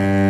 Mm-hmm.